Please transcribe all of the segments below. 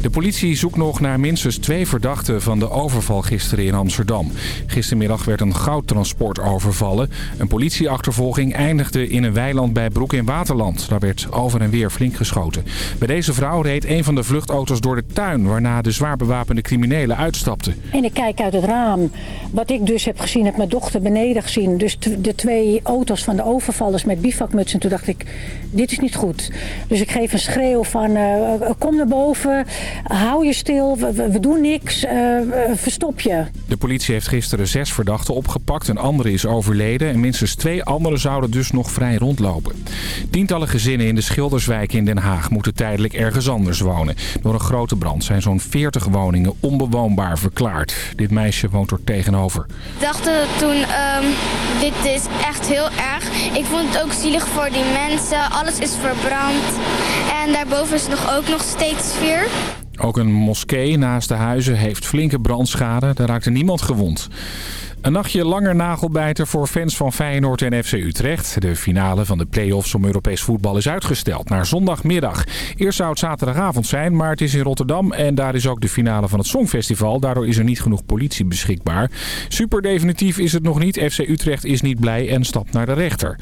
De politie zoekt nog naar minstens twee verdachten van de overval gisteren in Amsterdam. Gistermiddag werd een goudtransport overvallen. Een politieachtervolging eindigde in een weiland bij Broek in Waterland. Daar werd over en weer flink geschoten. Bij deze vrouw reed een van de vluchtauto's door de tuin... waarna de zwaar bewapende criminelen uitstapten. En ik kijk uit het raam. Wat ik dus heb gezien, heb mijn dochter beneden gezien. Dus de twee auto's van de overvallers met bivakmutsen. Toen dacht ik, dit is niet goed. Dus ik geef een schreeuw van, uh, kom naar boven hou je stil, we, doen niks, uh, verstop je. De politie heeft gisteren zes verdachten opgepakt, een andere is overleden... en minstens twee anderen zouden dus nog vrij rondlopen. Tientallen gezinnen in de Schilderswijk in Den Haag moeten tijdelijk ergens anders wonen. Door een grote brand zijn zo'n 40 woningen onbewoonbaar verklaard. Dit meisje woont er tegenover. Ik dacht toen, um, dit is echt heel erg. Ik vond het ook zielig voor die mensen. Alles is verbrand. En daarboven is nog ook nog steeds vuur. Ook een moskee naast de huizen heeft flinke brandschade. Daar raakte niemand gewond. Een nachtje langer nagelbijter voor fans van Feyenoord en FC Utrecht. De finale van de play-offs om Europees voetbal is uitgesteld naar zondagmiddag. Eerst zou het zaterdagavond zijn, maar het is in Rotterdam en daar is ook de finale van het Songfestival. Daardoor is er niet genoeg politie beschikbaar. Super definitief is het nog niet. FC Utrecht is niet blij en stapt naar de rechter.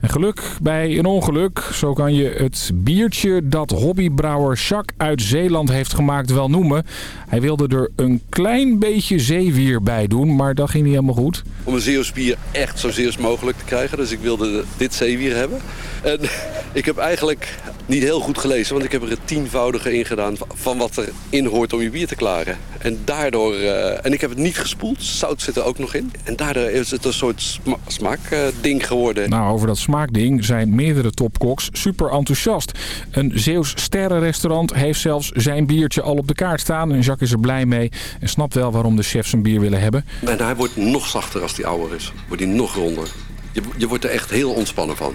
En geluk bij een ongeluk. Zo kan je het biertje dat hobbybrouwer Jacques uit Zeeland heeft gemaakt wel noemen. Hij wilde er een klein beetje zeewier bij doen, maar dat ging niet helemaal goed. Om een Zeeuws bier echt zo Zeeuws mogelijk te krijgen. Dus ik wilde dit zeewier hebben. En ik heb eigenlijk niet heel goed gelezen, want ik heb er het tienvoudige in gedaan van wat erin hoort om je bier te klaren. En daardoor, uh, en ik heb het niet gespoeld, zout zit er ook nog in. En daardoor is het een soort smaakding uh, geworden. Nou, over dat smaakding zijn meerdere topkoks super enthousiast. Een Zeeuws sterrenrestaurant heeft zelfs zijn biertje al op de kaart staan. En Jacques is er blij mee en snapt wel waarom de chefs een bier willen hebben. En hij wordt nog zachter als hij ouder is. Wordt hij nog ronder. Je, je wordt er echt heel ontspannen van.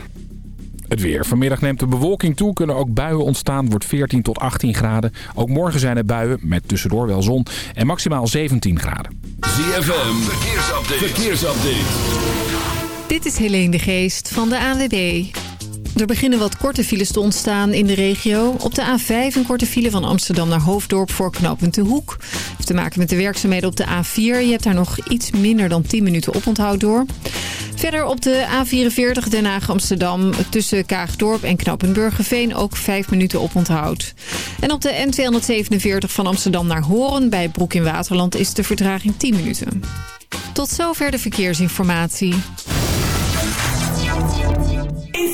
Het weer. Vanmiddag neemt de bewolking toe. Kunnen ook buien ontstaan. Wordt 14 tot 18 graden. Ook morgen zijn er buien. Met tussendoor wel zon. En maximaal 17 graden. ZFM. Verkeersupdate. Verkeersupdate. Dit is Helene de Geest van de ANWB. Er beginnen wat korte files te ontstaan in de regio. Op de A5 een korte file van Amsterdam naar Hoofddorp voor knooppunt De Hoek. Heeft te maken met de werkzaamheden op de A4. Je hebt daar nog iets minder dan 10 minuten oponthoud door. Verder op de A44 Den Haag-Amsterdam tussen Kaagdorp en knooppunt Burgerveen ook 5 minuten oponthoud. En op de N247 van Amsterdam naar Horen bij Broek in Waterland is de vertraging 10 minuten. Tot zover de verkeersinformatie. In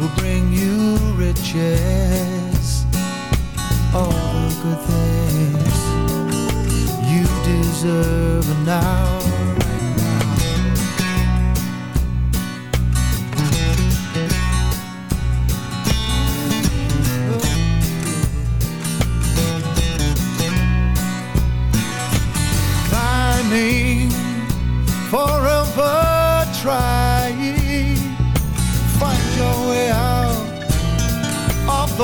will bring you riches, all the good things you deserve now.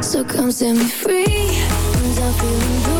So come set me free. I'm done feeling blue.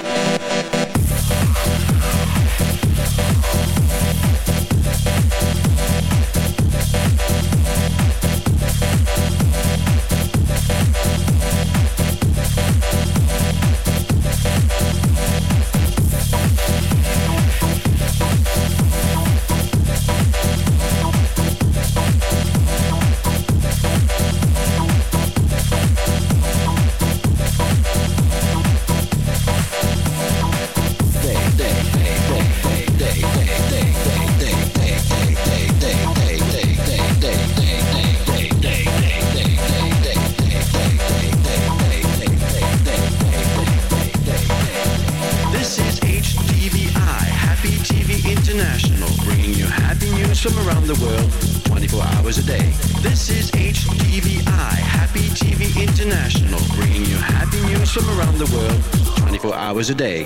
Hours a day.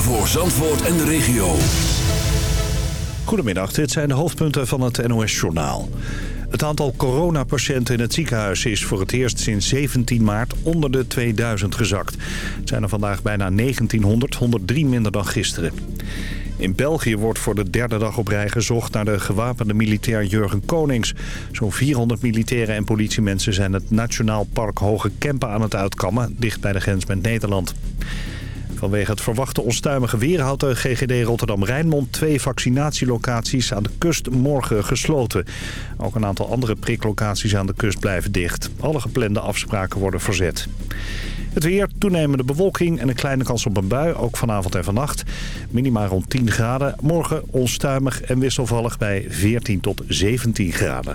Voor Zandvoort en de regio. Goedemiddag, dit zijn de hoofdpunten van het NOS-journaal. Het aantal coronapatiënten in het ziekenhuis is voor het eerst sinds 17 maart onder de 2000 gezakt. Het zijn er vandaag bijna 1900, 103 minder dan gisteren. In België wordt voor de derde dag op rij gezocht naar de gewapende militair Jurgen Konings. Zo'n 400 militairen en politiemensen zijn het Nationaal Park Hoge Kempen aan het uitkammen, dicht bij de grens met Nederland. Vanwege het verwachte onstuimige weer houdt de GGD Rotterdam-Rijnmond twee vaccinatielocaties aan de kust morgen gesloten. Ook een aantal andere priklocaties aan de kust blijven dicht. Alle geplande afspraken worden verzet. Het weer, toenemende bewolking en een kleine kans op een bui, ook vanavond en vannacht. Minima rond 10 graden. Morgen onstuimig en wisselvallig bij 14 tot 17 graden.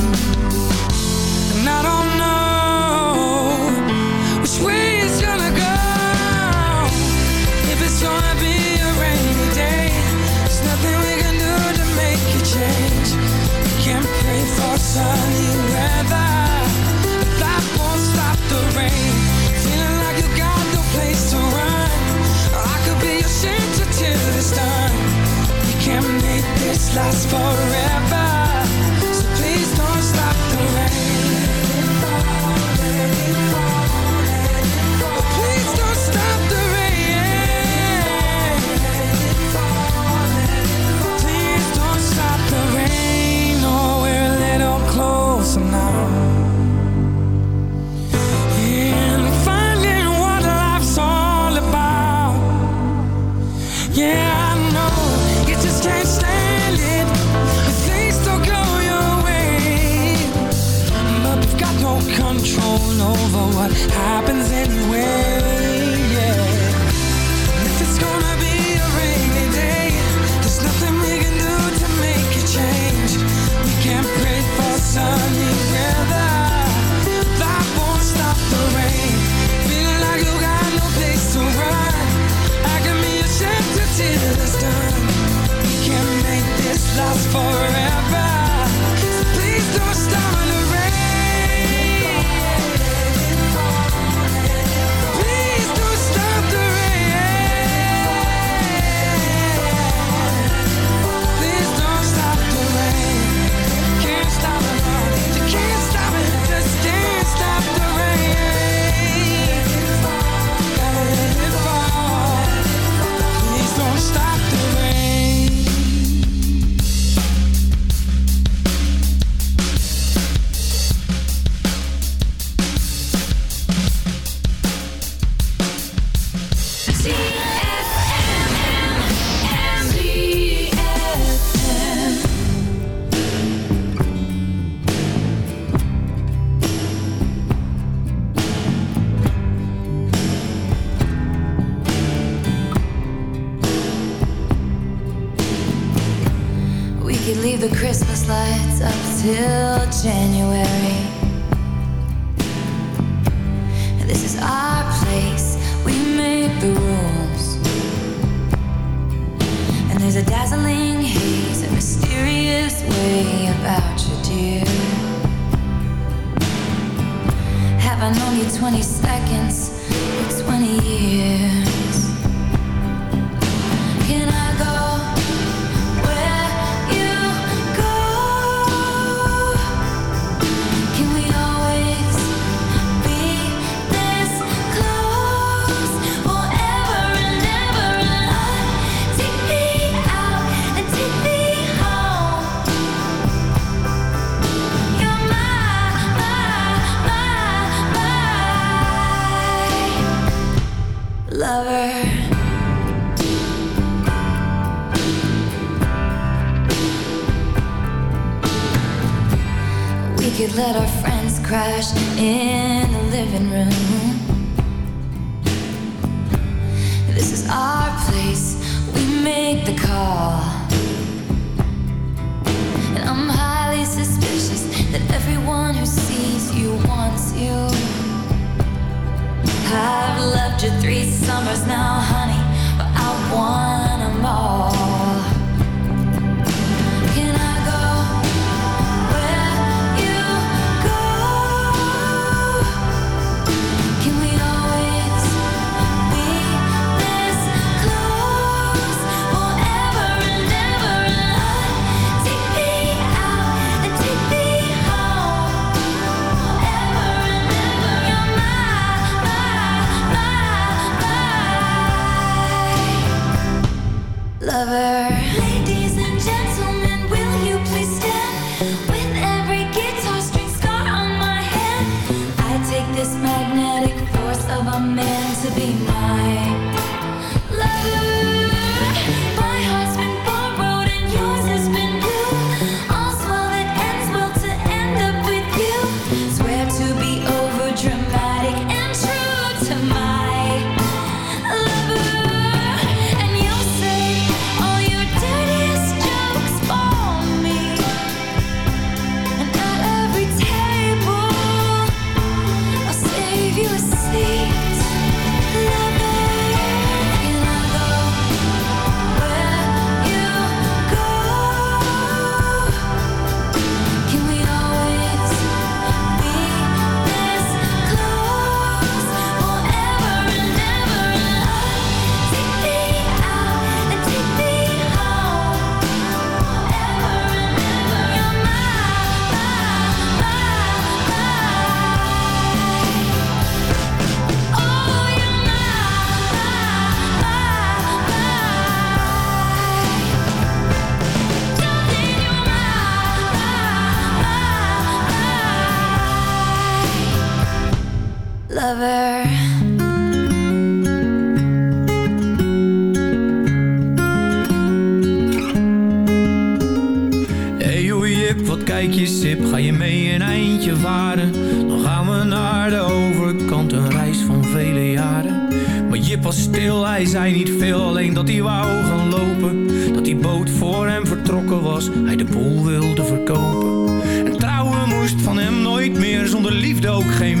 see. je sip, ga je mee een eindje varen. Dan gaan we naar de overkant, een reis van vele jaren. Maar Jip was stil, hij zei niet veel, alleen dat hij wou gaan lopen. Dat die boot voor hem vertrokken was, hij de boel wilde verkopen. En trouwen moest van hem nooit meer, zonder liefde ook geen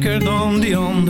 sterker dan die ander.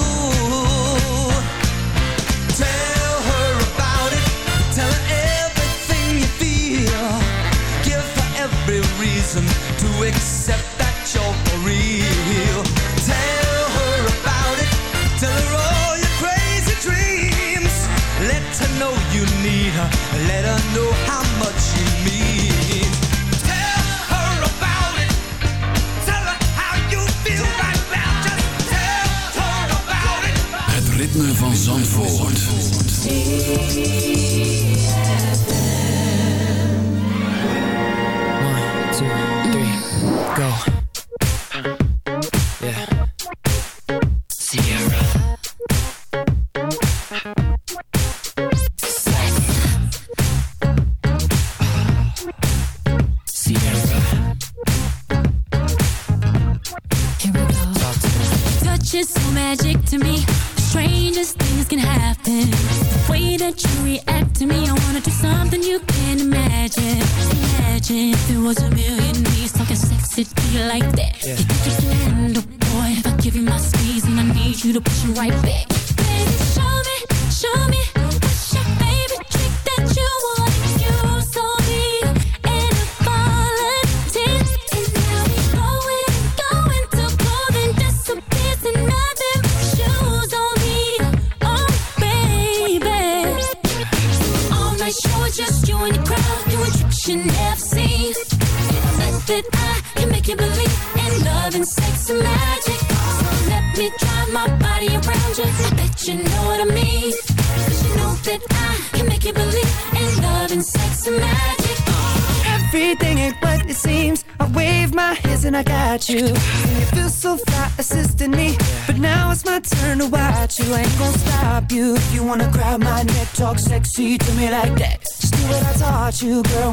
to.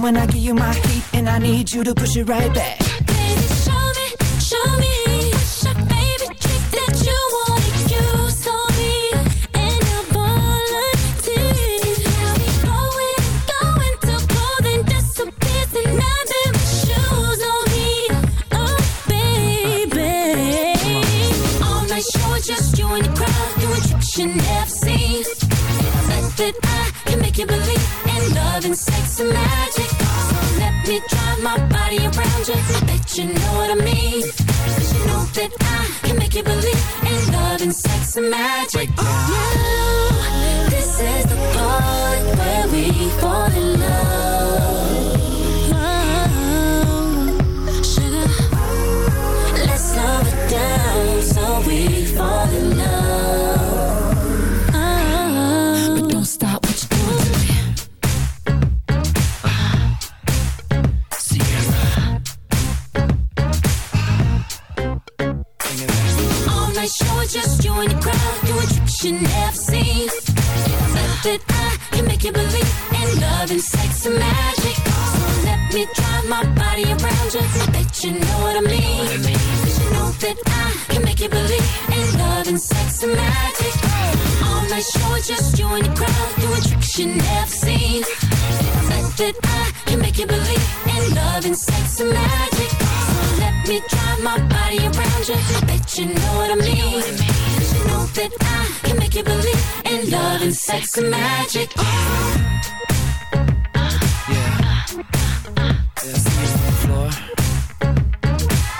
when I give you my heat and I need you to push it right back. Sex and magic. Oh. Yeah. I bet you know what I mean. You know what I mean. You know that I can make you believe in love and sex and magic. Uh. Yeah. on the floor.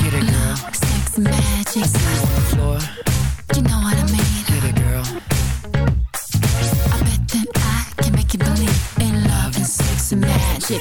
Get it, girl. Sex magic. On the floor. You know what I mean. Get it, girl. I bet that I can make you believe in love and sex magic.